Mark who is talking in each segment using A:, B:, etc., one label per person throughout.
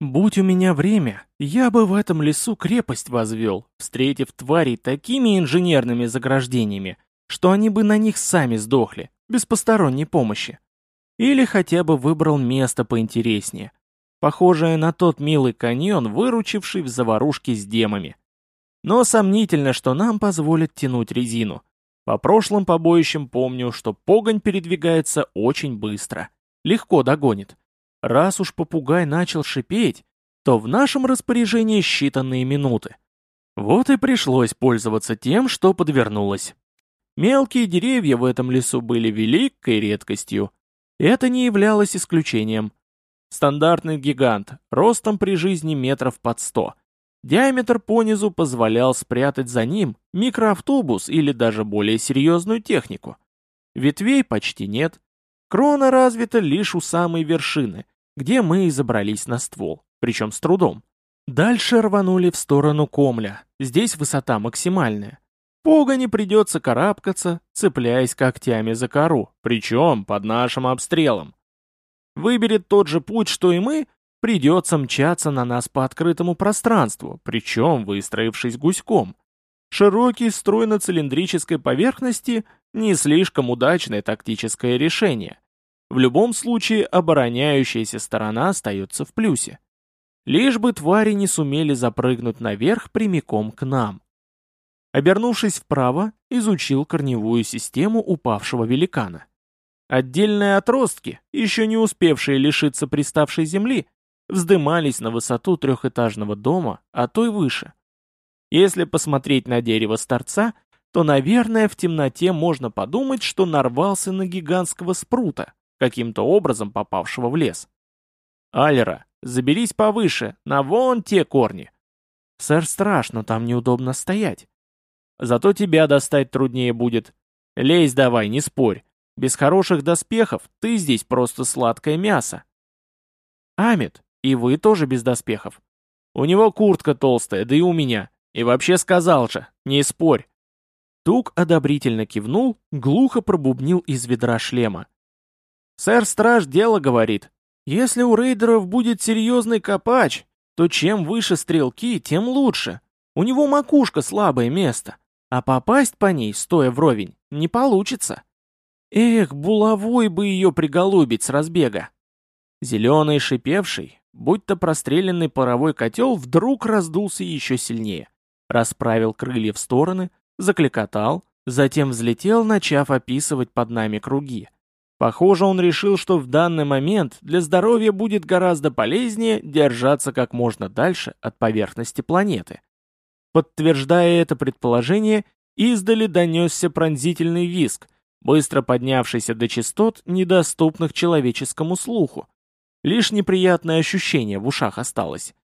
A: Будь у меня время, я бы в этом лесу крепость возвел, встретив тварей такими инженерными заграждениями, что они бы на них сами сдохли, без посторонней помощи. Или хотя бы выбрал место поинтереснее, похожее на тот милый каньон, выручивший в заварушке с демами. Но сомнительно, что нам позволят тянуть резину. По прошлым побоищам помню, что погонь передвигается очень быстро. Легко догонит. Раз уж попугай начал шипеть, то в нашем распоряжении считанные минуты. Вот и пришлось пользоваться тем, что подвернулось. Мелкие деревья в этом лесу были великой редкостью. Это не являлось исключением. Стандартный гигант, ростом при жизни метров под сто. Диаметр понизу позволял спрятать за ним микроавтобус или даже более серьезную технику. Ветвей почти нет. Крона развита лишь у самой вершины, где мы и забрались на ствол, причем с трудом. Дальше рванули в сторону Комля, здесь высота максимальная. Погоне придется карабкаться, цепляясь когтями за кору, причем под нашим обстрелом. Выберет тот же путь, что и мы, придется мчаться на нас по открытому пространству, причем выстроившись гуськом. Широкий строй на цилиндрической поверхности – не слишком удачное тактическое решение. В любом случае обороняющаяся сторона остается в плюсе. Лишь бы твари не сумели запрыгнуть наверх прямиком к нам. Обернувшись вправо, изучил корневую систему упавшего великана. Отдельные отростки, еще не успевшие лишиться приставшей земли, вздымались на высоту трехэтажного дома, а то и выше. Если посмотреть на дерево старца, то, наверное, в темноте можно подумать, что нарвался на гигантского спрута, каким-то образом попавшего в лес. «Алера, заберись повыше, на вон те корни!» «Сэр, страшно, там неудобно стоять». «Зато тебя достать труднее будет. Лезь давай, не спорь. Без хороших доспехов ты здесь просто сладкое мясо». «Амит, и вы тоже без доспехов. У него куртка толстая, да и у меня. И вообще сказал же, не спорь. Тук одобрительно кивнул, глухо пробубнил из ведра шлема. «Сэр-страж дело говорит. Если у рейдеров будет серьезный копач, то чем выше стрелки, тем лучше. У него макушка слабое место, а попасть по ней, стоя вровень, не получится. Эх, булавой бы ее приголубить с разбега!» Зеленый шипевший, будто простреленный паровой котел вдруг раздулся еще сильнее, расправил крылья в стороны, закликотал, затем взлетел, начав описывать под нами круги. Похоже, он решил, что в данный момент для здоровья будет гораздо полезнее держаться как можно дальше от поверхности планеты. Подтверждая это предположение, издали донесся пронзительный визг, быстро поднявшийся до частот, недоступных человеческому слуху. Лишь неприятное ощущение в ушах осталось.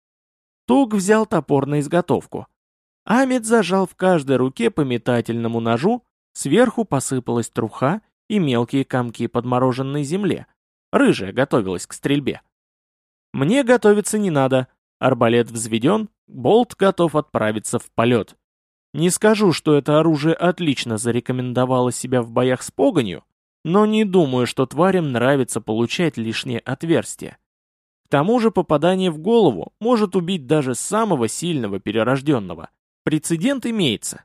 A: Туг взял топор на изготовку. Амид зажал в каждой руке по метательному ножу, сверху посыпалась труха и мелкие комки подмороженной земле. Рыжая готовилась к стрельбе. Мне готовиться не надо. Арбалет взведен, болт готов отправиться в полет. Не скажу, что это оружие отлично зарекомендовало себя в боях с погонью, но не думаю, что тварям нравится получать лишние отверстия. К тому же попадание в голову может убить даже самого сильного перерожденного. Прецедент имеется.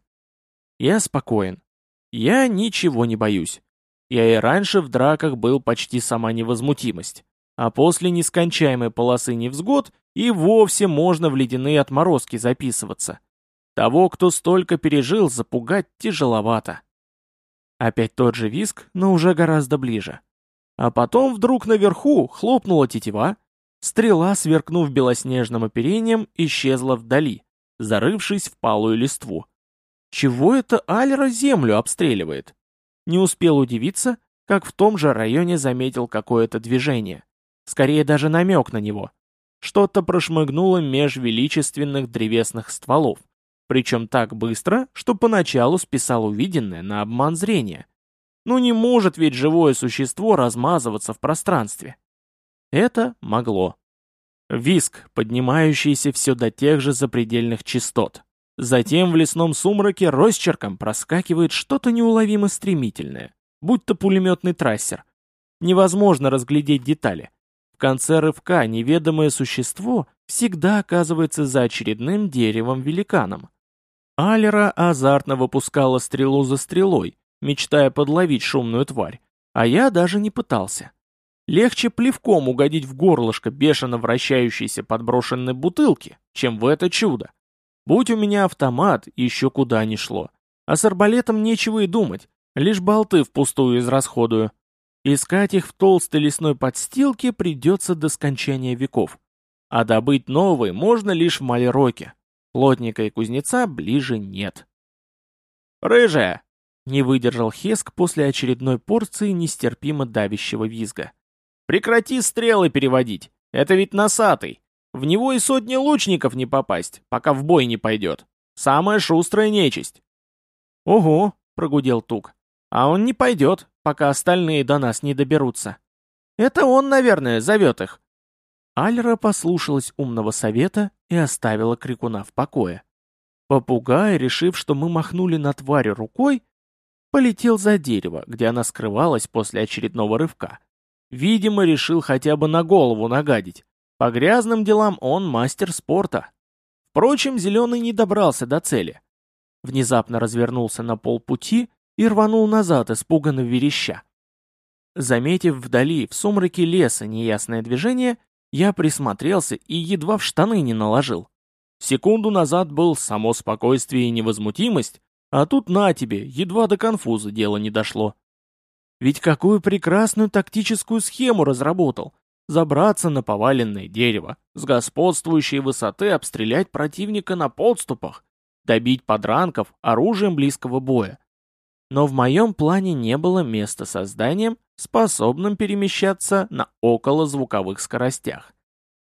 A: Я спокоен. Я ничего не боюсь. Я и раньше в драках был почти сама невозмутимость. А после нескончаемой полосы невзгод и вовсе можно в ледяные отморозки записываться. Того, кто столько пережил, запугать тяжеловато. Опять тот же виск, но уже гораздо ближе. А потом вдруг наверху хлопнула тетива, стрела, сверкнув белоснежным оперением, исчезла вдали, зарывшись в палую листву. Чего это Алера землю обстреливает? Не успел удивиться, как в том же районе заметил какое-то движение. Скорее даже намек на него. Что-то прошмыгнуло меж величественных древесных стволов причем так быстро, что поначалу списал увиденное на обман зрения. Ну не может ведь живое существо размазываться в пространстве. Это могло. Виск, поднимающийся все до тех же запредельных частот. Затем в лесном сумраке росчерком проскакивает что-то неуловимо стремительное, будь то пулеметный трассер. Невозможно разглядеть детали. В конце рывка неведомое существо всегда оказывается за очередным деревом-великаном. Алера азартно выпускала стрелу за стрелой, мечтая подловить шумную тварь, а я даже не пытался. Легче плевком угодить в горлышко бешено вращающейся подброшенной бутылки, чем в это чудо. Будь у меня автомат, еще куда ни шло. А с арбалетом нечего и думать, лишь болты впустую израсходую. Искать их в толстой лесной подстилке придется до скончания веков. А добыть новые можно лишь в Малероке. Плотника и кузнеца ближе нет. «Рыжая!» — не выдержал Хеск после очередной порции нестерпимо давящего визга. «Прекрати стрелы переводить! Это ведь носатый! В него и сотни лучников не попасть, пока в бой не пойдет. Самая шустрая нечисть!» «Ого!» — прогудел Тук. «А он не пойдет, пока остальные до нас не доберутся. Это он, наверное, зовет их. Альра послушалась умного совета и оставила крикуна в покое. Попугай, решив, что мы махнули на тварь рукой, полетел за дерево, где она скрывалась после очередного рывка. Видимо, решил хотя бы на голову нагадить. По грязным делам он мастер спорта. Впрочем, Зеленый не добрался до цели. Внезапно развернулся на полпути и рванул назад, испуганно вереща. Заметив вдали, в сумраке леса, неясное движение, я присмотрелся и едва в штаны не наложил. Секунду назад был само спокойствие и невозмутимость, а тут на тебе, едва до конфуза дело не дошло. Ведь какую прекрасную тактическую схему разработал. Забраться на поваленное дерево, с господствующей высоты обстрелять противника на подступах, добить подранков оружием близкого боя. Но в моем плане не было места созданием, способным перемещаться на околозвуковых скоростях.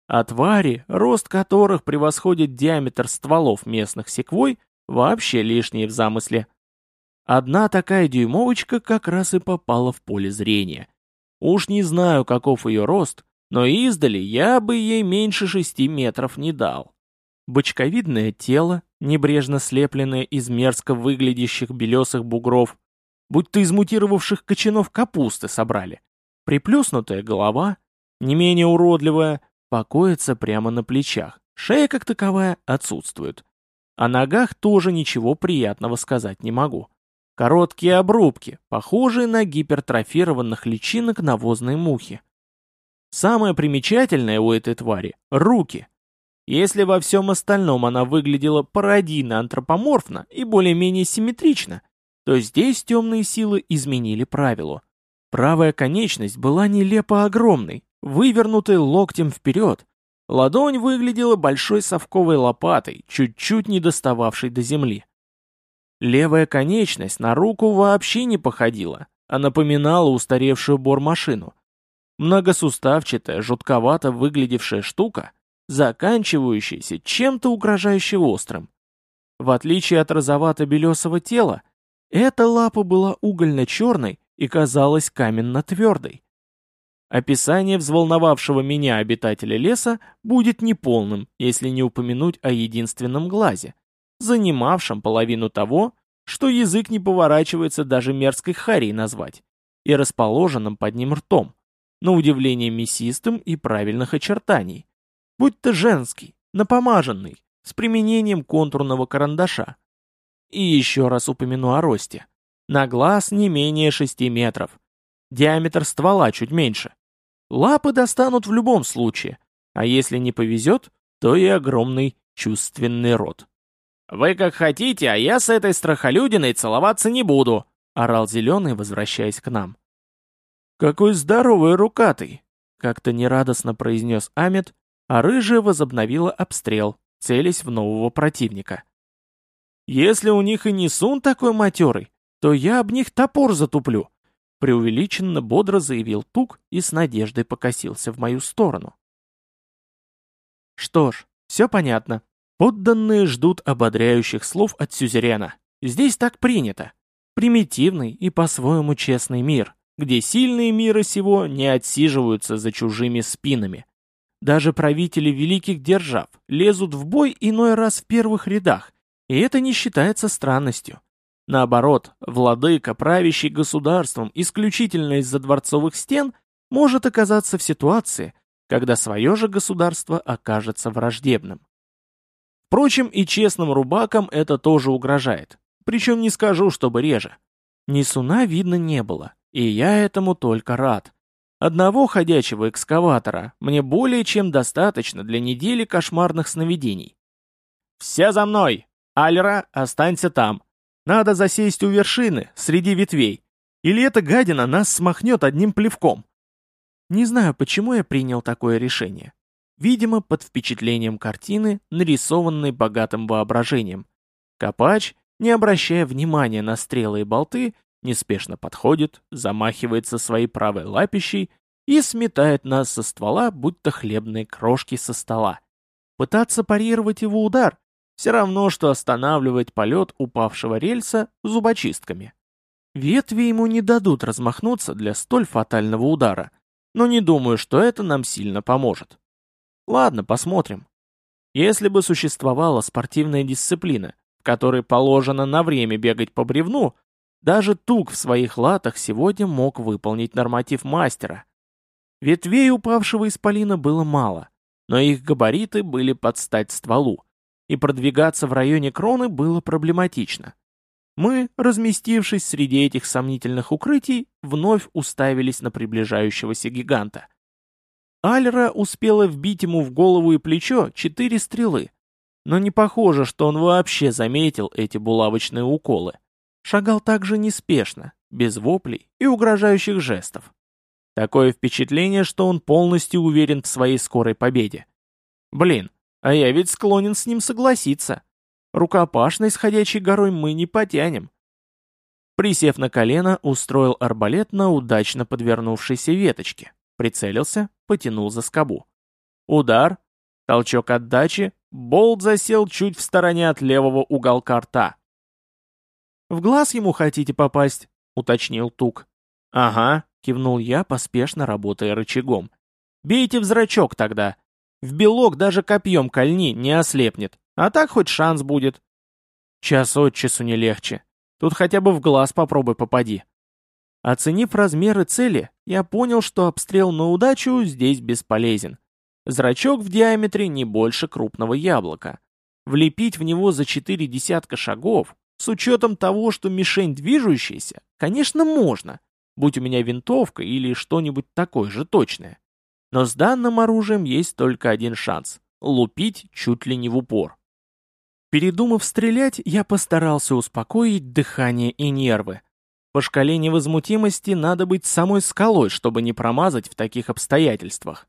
A: А твари, рост которых превосходит диаметр стволов местных секвой, вообще лишние в замысле. Одна такая дюймовочка как раз и попала в поле зрения. Уж не знаю, каков ее рост, но издали я бы ей меньше шести метров не дал. Бочковидное тело, небрежно слепленное из мерзко выглядящих белесых бугров, будто из мутировавших кочанов капусты собрали. Приплюснутая голова, не менее уродливая, покоится прямо на плечах, шея как таковая отсутствует. О ногах тоже ничего приятного сказать не могу. Короткие обрубки, похожие на гипертрофированных личинок навозной мухи. Самое примечательное у этой твари — руки. Если во всем остальном она выглядела пародийно-антропоморфно и более-менее симметрично, то здесь темные силы изменили правило. Правая конечность была нелепо огромной, вывернутой локтем вперед. Ладонь выглядела большой совковой лопатой, чуть-чуть не достававшей до земли. Левая конечность на руку вообще не походила, а напоминала устаревшую бормашину. Многосуставчатая, жутковато выглядевшая штука, заканчивающаяся чем-то угрожающе острым. В отличие от розовато-белесого тела, эта лапа была угольно-черной и казалась каменно-твердой. Описание взволновавшего меня обитателя леса будет неполным, если не упомянуть о единственном глазе, занимавшем половину того, что язык не поворачивается даже мерзкой харей назвать, и расположенным под ним ртом, на удивление мясистым и правильных очертаний, будь то женский, напомаженный, с применением контурного карандаша. И еще раз упомяну о росте. На глаз не менее 6 метров. Диаметр ствола чуть меньше. Лапы достанут в любом случае, а если не повезет, то и огромный чувственный рот. «Вы как хотите, а я с этой страхолюдиной целоваться не буду», — орал Зеленый, возвращаясь к нам. «Какой здоровый рукатый!» — как-то нерадостно произнес Амет, а рыжая возобновила обстрел, целясь в нового противника. Если у них и не сун такой матерый, то я об них топор затуплю. Преувеличенно бодро заявил Тук и с надеждой покосился в мою сторону. Что ж, все понятно. Подданные ждут ободряющих слов от сюзерена. Здесь так принято. Примитивный и по-своему честный мир, где сильные мира сего не отсиживаются за чужими спинами. Даже правители великих держав лезут в бой иной раз в первых рядах, и это не считается странностью. Наоборот, владыка, правящий государством исключительно из-за дворцовых стен, может оказаться в ситуации, когда свое же государство окажется враждебным. Впрочем, и честным рубакам это тоже угрожает. Причем не скажу, чтобы реже. Несуна видно не было, и я этому только рад. Одного ходячего экскаватора мне более чем достаточно для недели кошмарных сновидений. «Все за мной! Альра, останься там! Надо засесть у вершины, среди ветвей, или эта гадина нас смахнет одним плевком!» Не знаю, почему я принял такое решение. Видимо, под впечатлением картины, нарисованной богатым воображением. Копач, не обращая внимания на стрелы и болты, неспешно подходит, замахивается своей правой лапищей и сметает нас со ствола, будто хлебные крошки со стола. Пытаться парировать его удар — все равно, что останавливать полет упавшего рельса зубочистками. Ветви ему не дадут размахнуться для столь фатального удара, но не думаю, что это нам сильно поможет. Ладно, посмотрим. Если бы существовала спортивная дисциплина, в которой положено на время бегать по бревну, даже тук в своих латах сегодня мог выполнить норматив мастера. Ветвей упавшего исполина было мало, но их габариты были под стать стволу, и продвигаться в районе кроны было проблематично. Мы, разместившись среди этих сомнительных укрытий, вновь уставились на приближающегося гиганта. Альра успела вбить ему в голову и плечо четыре стрелы, но не похоже, что он вообще заметил эти булавочные уколы шагал также неспешно, без воплей и угрожающих жестов. Такое впечатление, что он полностью уверен в своей скорой победе. Блин, а я ведь склонен с ним согласиться. Рукопашной с ходячей горой мы не потянем. Присев на колено, устроил арбалет на удачно подвернувшейся веточке. Прицелился, потянул за скобу. Удар, толчок отдачи, болт засел чуть в стороне от левого уголка рта. «В глаз ему хотите попасть?» — уточнил Тук. «Ага», — кивнул я, поспешно работая рычагом. «Бейте в зрачок тогда. В белок даже копьем кольни не ослепнет, а так хоть шанс будет». «Час от часу не легче. Тут хотя бы в глаз попробуй попади». Оценив размеры цели, я понял, что обстрел на удачу здесь бесполезен. Зрачок в диаметре не больше крупного яблока. Влепить в него за четыре десятка шагов с учетом того, что мишень движущаяся, конечно, можно, будь у меня винтовка или что-нибудь такое же точное. Но с данным оружием есть только один шанс — лупить чуть ли не в упор. Передумав стрелять, я постарался успокоить дыхание и нервы. По шкале невозмутимости надо быть самой скалой, чтобы не промазать в таких обстоятельствах.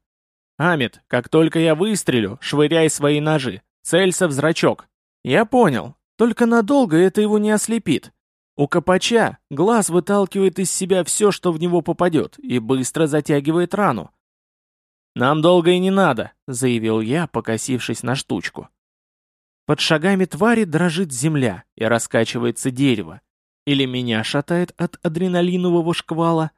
A: «Амит, как только я выстрелю, швыряй свои ножи. Целься в зрачок». «Я понял. Только надолго это его не ослепит. У Копача глаз выталкивает из себя все, что в него попадет, и быстро затягивает рану. «Нам долго и не надо», — заявил я, покосившись на штучку. Под шагами твари дрожит земля и раскачивается дерево. Или меня шатает от адреналинового шквала.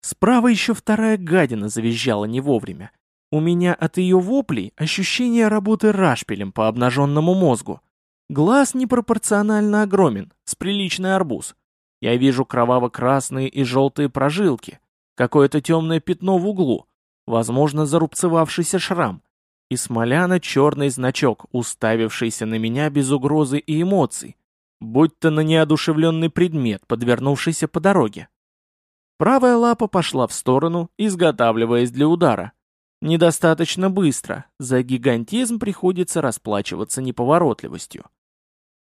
A: Справа еще вторая гадина завизжала не вовремя. У меня от ее воплей ощущение работы рашпилем по обнаженному мозгу. Глаз непропорционально огромен, с приличный арбуз. Я вижу кроваво-красные и желтые прожилки, какое-то темное пятно в углу, возможно, зарубцевавшийся шрам, и смоляно-черный значок, уставившийся на меня без угрозы и эмоций, будь то на неодушевленный предмет, подвернувшийся по дороге. Правая лапа пошла в сторону, изготавливаясь для удара. Недостаточно быстро, за гигантизм приходится расплачиваться неповоротливостью.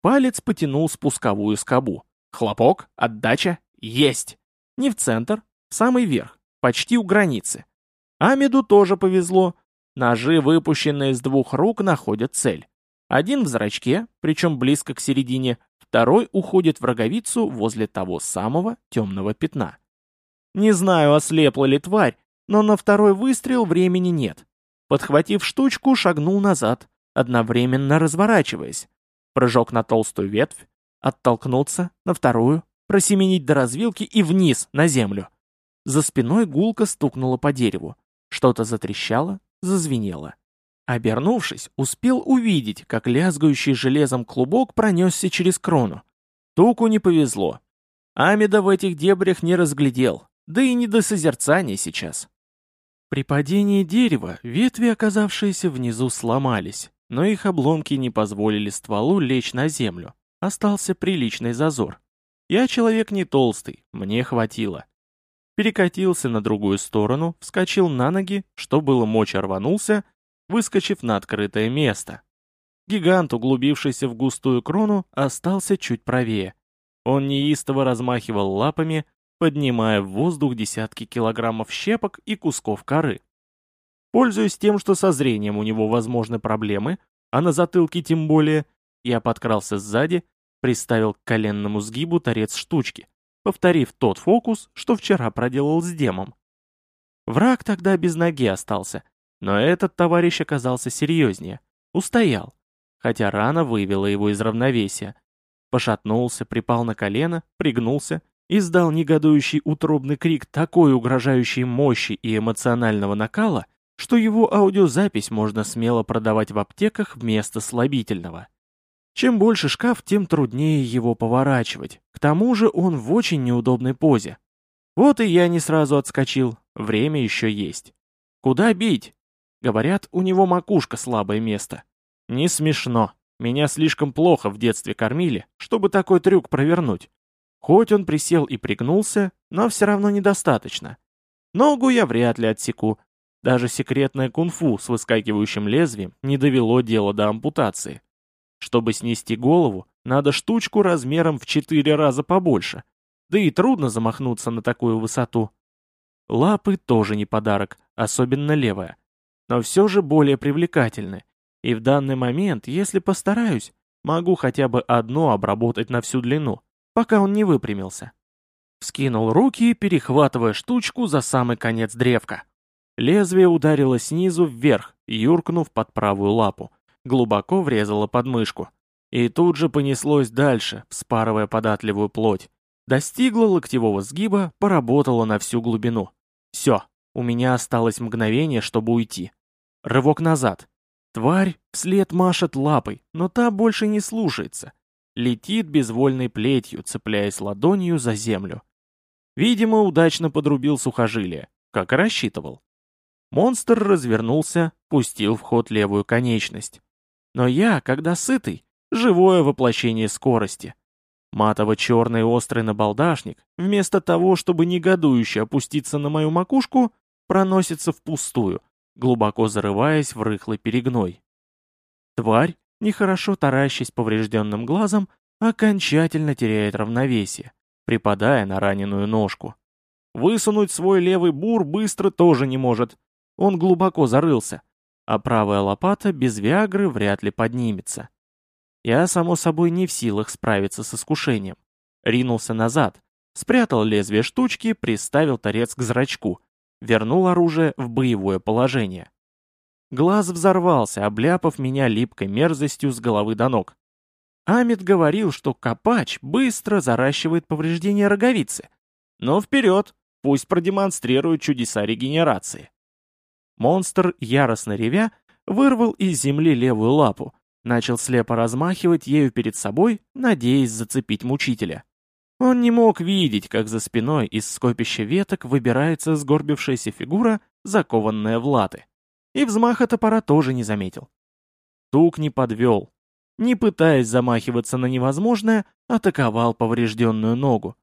A: Палец потянул спусковую скобу. Хлопок, отдача, есть. Не в центр, в самый верх, почти у границы. Амиду тоже повезло. Ножи, выпущенные с двух рук, находят цель. Один в зрачке, причем близко к середине, второй уходит в роговицу возле того самого темного пятна. Не знаю, ослепла ли тварь, но на второй выстрел времени нет. Подхватив штучку, шагнул назад, одновременно разворачиваясь. Прыжок на толстую ветвь, оттолкнуться, на вторую, просеменить до развилки и вниз, на землю. За спиной гулко стукнуло по дереву. Что-то затрещало, зазвенело. Обернувшись, успел увидеть, как лязгающий железом клубок пронесся через крону. Туку не повезло. Амида в этих дебрях не разглядел, да и не до созерцания сейчас. При падении дерева ветви, оказавшиеся внизу, сломались, но их обломки не позволили стволу лечь на землю. Остался приличный зазор. Я человек не толстый, мне хватило. Перекатился на другую сторону, вскочил на ноги, что было мочи рванулся, выскочив на открытое место. Гигант, углубившийся в густую крону, остался чуть правее. Он неистово размахивал лапами, поднимая в воздух десятки килограммов щепок и кусков коры. Пользуясь тем, что со зрением у него возможны проблемы, а на затылке тем более, я подкрался сзади, приставил к коленному сгибу торец штучки, повторив тот фокус, что вчера проделал с демом. Враг тогда без ноги остался, но этот товарищ оказался серьезнее, устоял, хотя рана вывела его из равновесия. Пошатнулся, припал на колено, пригнулся издал негодующий утробный крик такой угрожающей мощи и эмоционального накала, что его аудиозапись можно смело продавать в аптеках вместо слабительного. Чем больше шкаф, тем труднее его поворачивать. К тому же он в очень неудобной позе. Вот и я не сразу отскочил, время еще есть. Куда бить? Говорят, у него макушка слабое место. Не смешно. Меня слишком плохо в детстве кормили, чтобы такой трюк провернуть. Хоть он присел и пригнулся, но все равно недостаточно. Ногу я вряд ли отсеку. Даже секретное кунг-фу с выскакивающим лезвием не довело дело до ампутации. Чтобы снести голову, надо штучку размером в четыре раза побольше. Да и трудно замахнуться на такую высоту. Лапы тоже не подарок, особенно левая. Но все же более привлекательны. И в данный момент, если постараюсь, могу хотя бы одно обработать на всю длину пока он не выпрямился. Скинул руки, перехватывая штучку за самый конец древка. Лезвие ударило снизу вверх, юркнув под правую лапу, глубоко врезало под мышку. И тут же понеслось дальше, вспарывая податливую плоть. Достигло локтевого сгиба, поработало на всю глубину. Все, у меня осталось мгновение, чтобы уйти. Рывок назад. Тварь вслед машет лапой, но та больше не слушается летит безвольной плетью, цепляясь ладонью за землю. Видимо, удачно подрубил сухожилие, как и рассчитывал. Монстр развернулся, пустил в ход левую конечность. Но я, когда сытый, живое воплощение скорости. Матово-черный острый набалдашник, вместо того, чтобы негодующе опуститься на мою макушку, проносится впустую, глубоко зарываясь в рыхлый перегной. Тварь, нехорошо таращась поврежденным глазом, окончательно теряет равновесие, припадая на раненую ножку. Высунуть свой левый бур быстро тоже не может. Он глубоко зарылся, а правая лопата без виагры вряд ли поднимется. Я, само собой, не в силах справиться с искушением. Ринулся назад, спрятал лезвие штучки, приставил торец к зрачку, вернул оружие в боевое положение. Глаз взорвался, обляпав меня липкой мерзостью с головы до ног. Амит говорил, что копач быстро заращивает повреждения роговицы. Но вперед, пусть продемонстрирует чудеса регенерации. Монстр, яростно ревя, вырвал из земли левую лапу, начал слепо размахивать ею перед собой, надеясь зацепить мучителя. Он не мог видеть, как за спиной из скопища веток выбирается сгорбившаяся фигура, закованная в латы. И взмаха топора тоже не заметил. Тук не подвел. Не пытаясь замахиваться на невозможное, атаковал поврежденную ногу.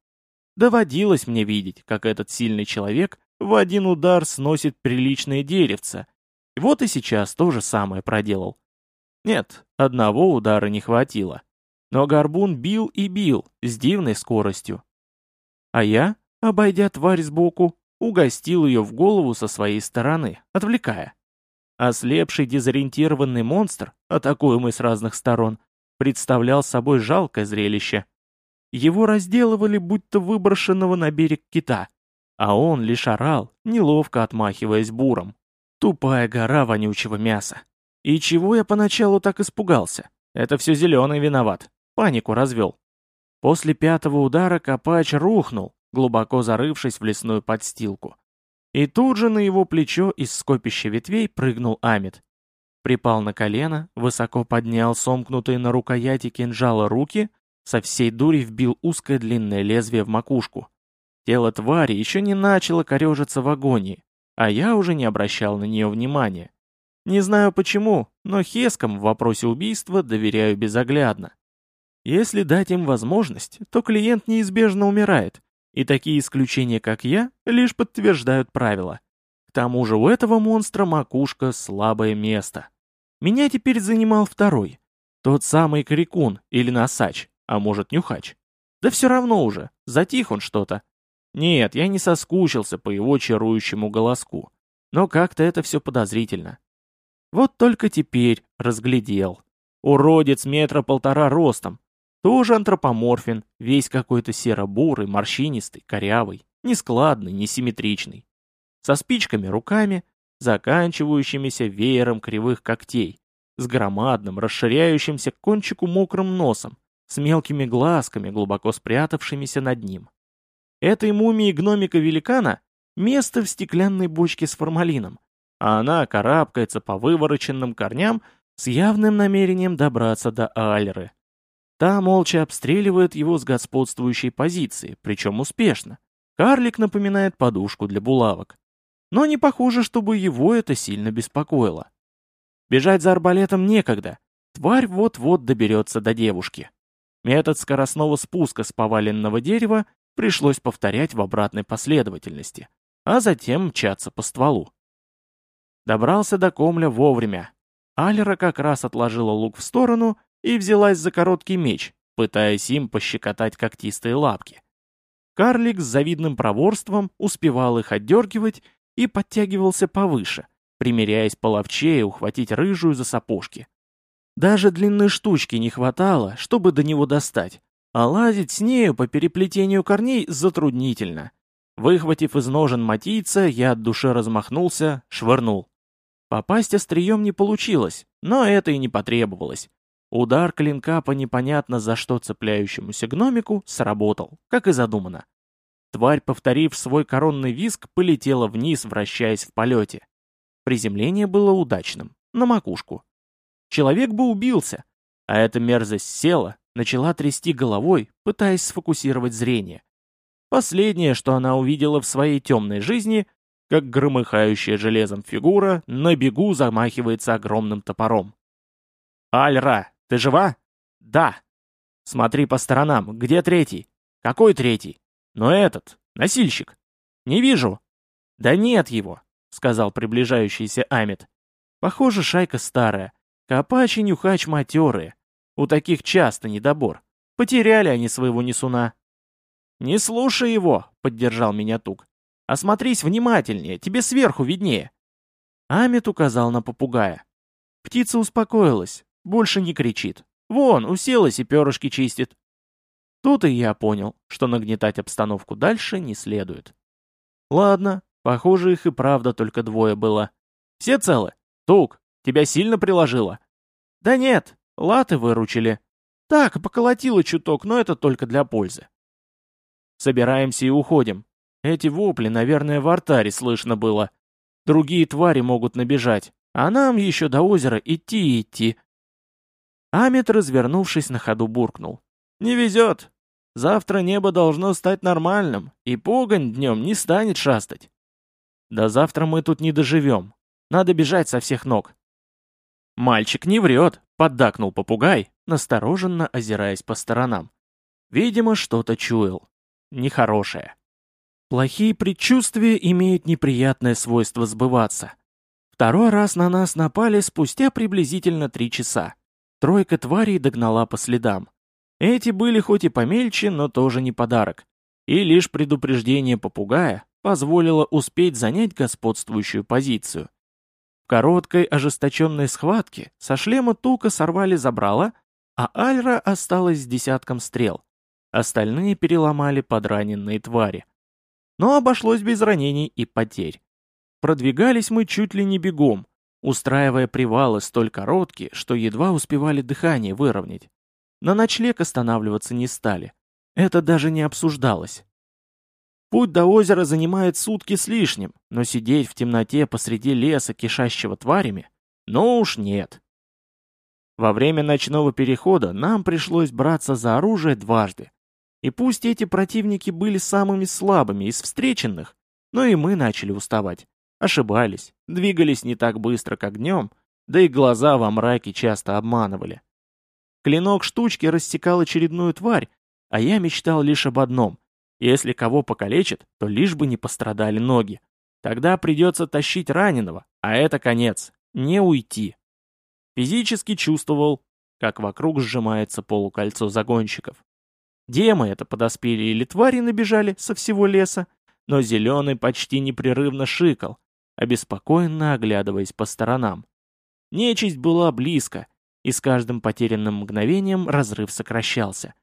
A: Доводилось мне видеть, как этот сильный человек в один удар сносит приличное деревце. Вот и сейчас то же самое проделал. Нет, одного удара не хватило. Но горбун бил и бил с дивной скоростью. А я, обойдя тварь сбоку, угостил ее в голову со своей стороны, отвлекая. Ослепший дезориентированный монстр, атакуемый с разных сторон, представлял собой жалкое зрелище. Его разделывали будто выброшенного на берег кита, а он лишь орал, неловко отмахиваясь буром. Тупая гора вонючего мяса. И чего я поначалу так испугался? Это все зеленый виноват. Панику развел. После пятого удара Копач рухнул, глубоко зарывшись в лесную подстилку. И тут же на его плечо из скопища ветвей прыгнул Амит. Припал на колено, высоко поднял сомкнутые на рукояти кинжала руки, со всей дури вбил узкое длинное лезвие в макушку. Тело твари еще не начало корежиться в агонии, а я уже не обращал на нее внимания. Не знаю почему, но Хескам в вопросе убийства доверяю безоглядно. Если дать им возможность, то клиент неизбежно умирает, и такие исключения, как я, лишь подтверждают правила. К тому же у этого монстра макушка – слабое место. Меня теперь занимал второй. Тот самый крикун или носач, а может нюхач. Да все равно уже, затих он что-то. Нет, я не соскучился по его чарующему голоску. Но как-то это все подозрительно. Вот только теперь разглядел. Уродец метра полтора ростом. Тоже антропоморфен, весь какой-то серо-бурый, морщинистый, корявый, нескладный, несимметричный. Со спичками руками, заканчивающимися веером кривых когтей, с громадным, расширяющимся к кончику мокрым носом, с мелкими глазками, глубоко спрятавшимися над ним. Этой мумии гномика-великана место в стеклянной бочке с формалином, а она карабкается по вывороченным корням с явным намерением добраться до Альры. Та молча обстреливает его с господствующей позиции, причем успешно. Карлик напоминает подушку для булавок. Но не похоже, чтобы его это сильно беспокоило. Бежать за арбалетом некогда. Тварь вот-вот доберется до девушки. Метод скоростного спуска с поваленного дерева пришлось повторять в обратной последовательности, а затем мчаться по стволу. Добрался до комля вовремя. Алера как раз отложила лук в сторону и взялась за короткий меч, пытаясь им пощекотать когтистые лапки. Карлик с завидным проворством успевал их отдергивать и подтягивался повыше, примеряясь половчее ухватить рыжую за сапожки. Даже длинной штучки не хватало, чтобы до него достать, а лазить с нею по переплетению корней затруднительно. Выхватив из ножен матийца, я от души размахнулся, швырнул. Попасть острием не получилось, но это и не потребовалось. Удар клинка по непонятно за что цепляющемуся гномику сработал, как и задумано. Тварь, повторив свой коронный визг, полетела вниз, вращаясь в полете. Приземление было удачным, на макушку. Человек бы убился. А эта мерзость села, начала трясти головой, пытаясь сфокусировать зрение. Последнее, что она увидела в своей темной жизни, как громыхающая железом фигура на бегу замахивается огромным топором. «Альра, ты жива?» «Да». «Смотри по сторонам, где третий?» «Какой третий?» «Но этот, носильщик». «Не вижу». «Да нет его», — сказал приближающийся Амит. «Похоже, шайка старая. Копач и нюхач матерые. У таких часто недобор. Потеряли они своего несуна. «Не слушай его», — поддержал меня Тук. «Осмотрись внимательнее, тебе сверху виднее». Амит указал на попугая. Птица успокоилась, больше не кричит. Вон, уселась и перышки чистит. Тут и я понял, что нагнетать обстановку дальше не следует. Ладно, похоже, их и правда только двое было. Все целы? Тук, Тебя сильно приложило?» «Да нет, латы выручили. Так, поколотило чуток, но это только для пользы». «Собираемся и уходим. Эти вопли, наверное, в артаре слышно было. Другие твари могут набежать, а нам еще до озера идти и идти». Амит, развернувшись на ходу, буркнул. «Не везет. Завтра небо должно стать нормальным, и погонь днем не станет шастать. До завтра мы тут не доживем. Надо бежать со всех ног. «Мальчик не врет», — поддакнул попугай, настороженно озираясь по сторонам. Видимо, что-то чуял. Нехорошее. Плохие предчувствия имеют неприятное свойство сбываться. Второй раз на нас напали спустя приблизительно три часа. Тройка тварей догнала по следам. Эти были хоть и помельче, но тоже не подарок. И лишь предупреждение попугая позволило успеть занять господствующую позицию. В короткой ожесточенной схватке со шлема Тука сорвали забрала, а Альра осталась с десятком стрел. Остальные переломали подраненные твари. Но обошлось без ранений и потерь. Продвигались мы чуть ли не бегом, устраивая привалы столь короткие, что едва успевали дыхание выровнять. На ночлег останавливаться не стали. Это даже не обсуждалось. Путь до озера занимает сутки с лишним, но сидеть в темноте посреди леса, кишащего тварями, ну уж нет. Во время ночного перехода нам пришлось браться за оружие дважды. И пусть эти противники были самыми слабыми из встреченных, но и мы начали уставать. Ошибались, двигались не так быстро, как днем, да и глаза во мраке часто обманывали. Клинок штучки рассекал очередную тварь, а я мечтал лишь об одном. Если кого покалечит, то лишь бы не пострадали ноги. Тогда придется тащить раненого, а это конец. Не уйти. Физически чувствовал, как вокруг сжимается полукольцо загонщиков. Демы это подоспели или твари набежали со всего леса, но зеленый почти непрерывно шикал, обеспокоенно оглядываясь по сторонам. Нечисть была близко, и с каждым потерянным мгновением разрыв сокращался.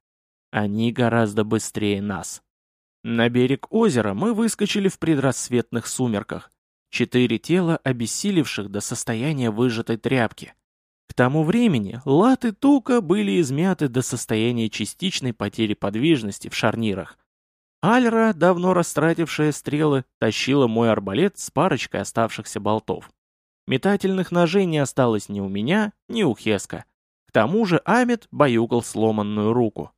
A: Они гораздо быстрее нас. На берег озера мы выскочили в предрассветных сумерках. Четыре тела, обессилевших до состояния выжатой тряпки. К тому времени латы тука были измяты до состояния частичной потери подвижности в шарнирах. Альра, давно растратившая стрелы, тащила мой арбалет с парочкой оставшихся болтов. Метательных ножей не осталось ни у меня, ни у Хеска. К тому же Амит баюкал сломанную руку.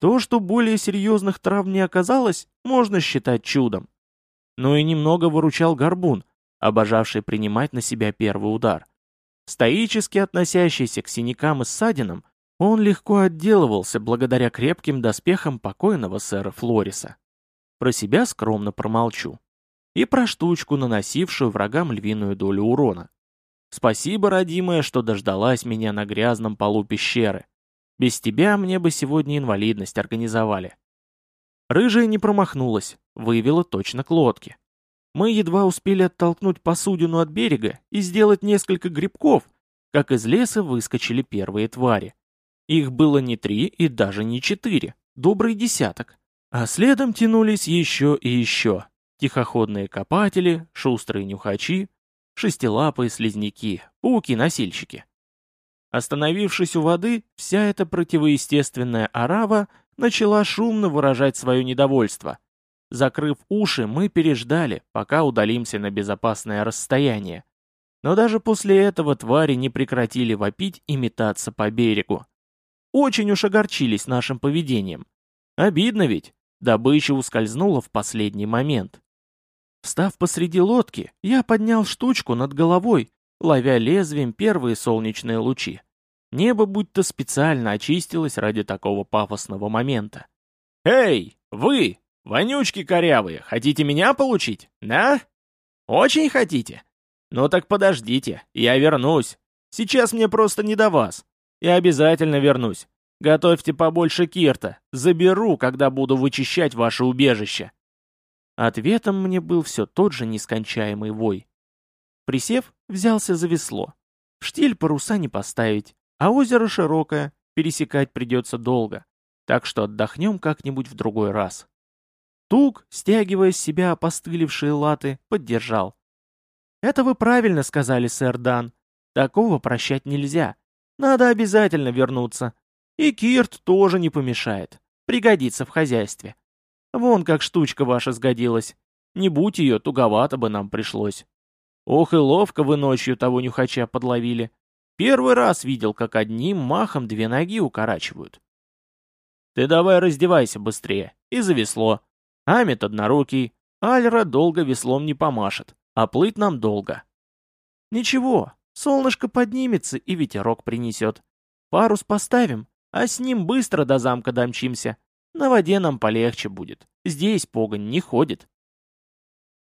A: То, что более серьезных травм не оказалось, можно считать чудом. Но и немного выручал Горбун, обожавший принимать на себя первый удар. Стоически относящийся к синякам и ссадинам, он легко отделывался благодаря крепким доспехам покойного сэра Флориса. Про себя скромно промолчу. И про штучку, наносившую врагам львиную долю урона. Спасибо, родимая, что дождалась меня на грязном полу пещеры. Без тебя мне бы сегодня инвалидность организовали. Рыжая не промахнулась, вывела точно к лодке. Мы едва успели оттолкнуть посудину от берега и сделать несколько грибков, как из леса выскочили первые твари. Их было не три и даже не четыре, добрый десяток. А следом тянулись еще и еще. Тихоходные копатели, шустрые нюхачи, шестилапые слизняки, пауки-носильщики. Остановившись у воды, вся эта противоестественная арава начала шумно выражать свое недовольство. Закрыв уши, мы переждали, пока удалимся на безопасное расстояние. Но даже после этого твари не прекратили вопить и метаться по берегу. Очень уж огорчились нашим поведением. Обидно ведь, добыча ускользнула в последний момент. Встав посреди лодки, я поднял штучку над головой ловя лезвием первые солнечные лучи. Небо будто специально очистилось ради такого пафосного момента. «Эй, вы, вонючки корявые, хотите меня получить, да? Очень хотите? Ну так подождите, я вернусь. Сейчас мне просто не до вас. Я обязательно вернусь. Готовьте побольше кирта, заберу, когда буду вычищать ваше убежище». Ответом мне был все тот же нескончаемый вой. Присев, взялся за весло. В штиль паруса не поставить, а озеро широкое, пересекать придется долго, так что отдохнем как-нибудь в другой раз. Тук, стягивая с себя опостылевшие латы, поддержал. «Это вы правильно сказали, сэр Дан. Такого прощать нельзя. Надо обязательно вернуться. И Кирт тоже не помешает. Пригодится в хозяйстве. Вон как штучка ваша сгодилась. Не будь ее, туговато бы нам пришлось». Ох и ловко вы ночью того нюхача подловили. Первый раз видел, как одним махом две ноги укорачивают. Ты давай раздевайся быстрее. И за весло. Амит однорукий. Альра долго веслом не помашет. А плыть нам долго. Ничего, солнышко поднимется и ветерок принесет. Парус поставим, а с ним быстро до замка домчимся. На воде нам полегче будет. Здесь погонь не ходит.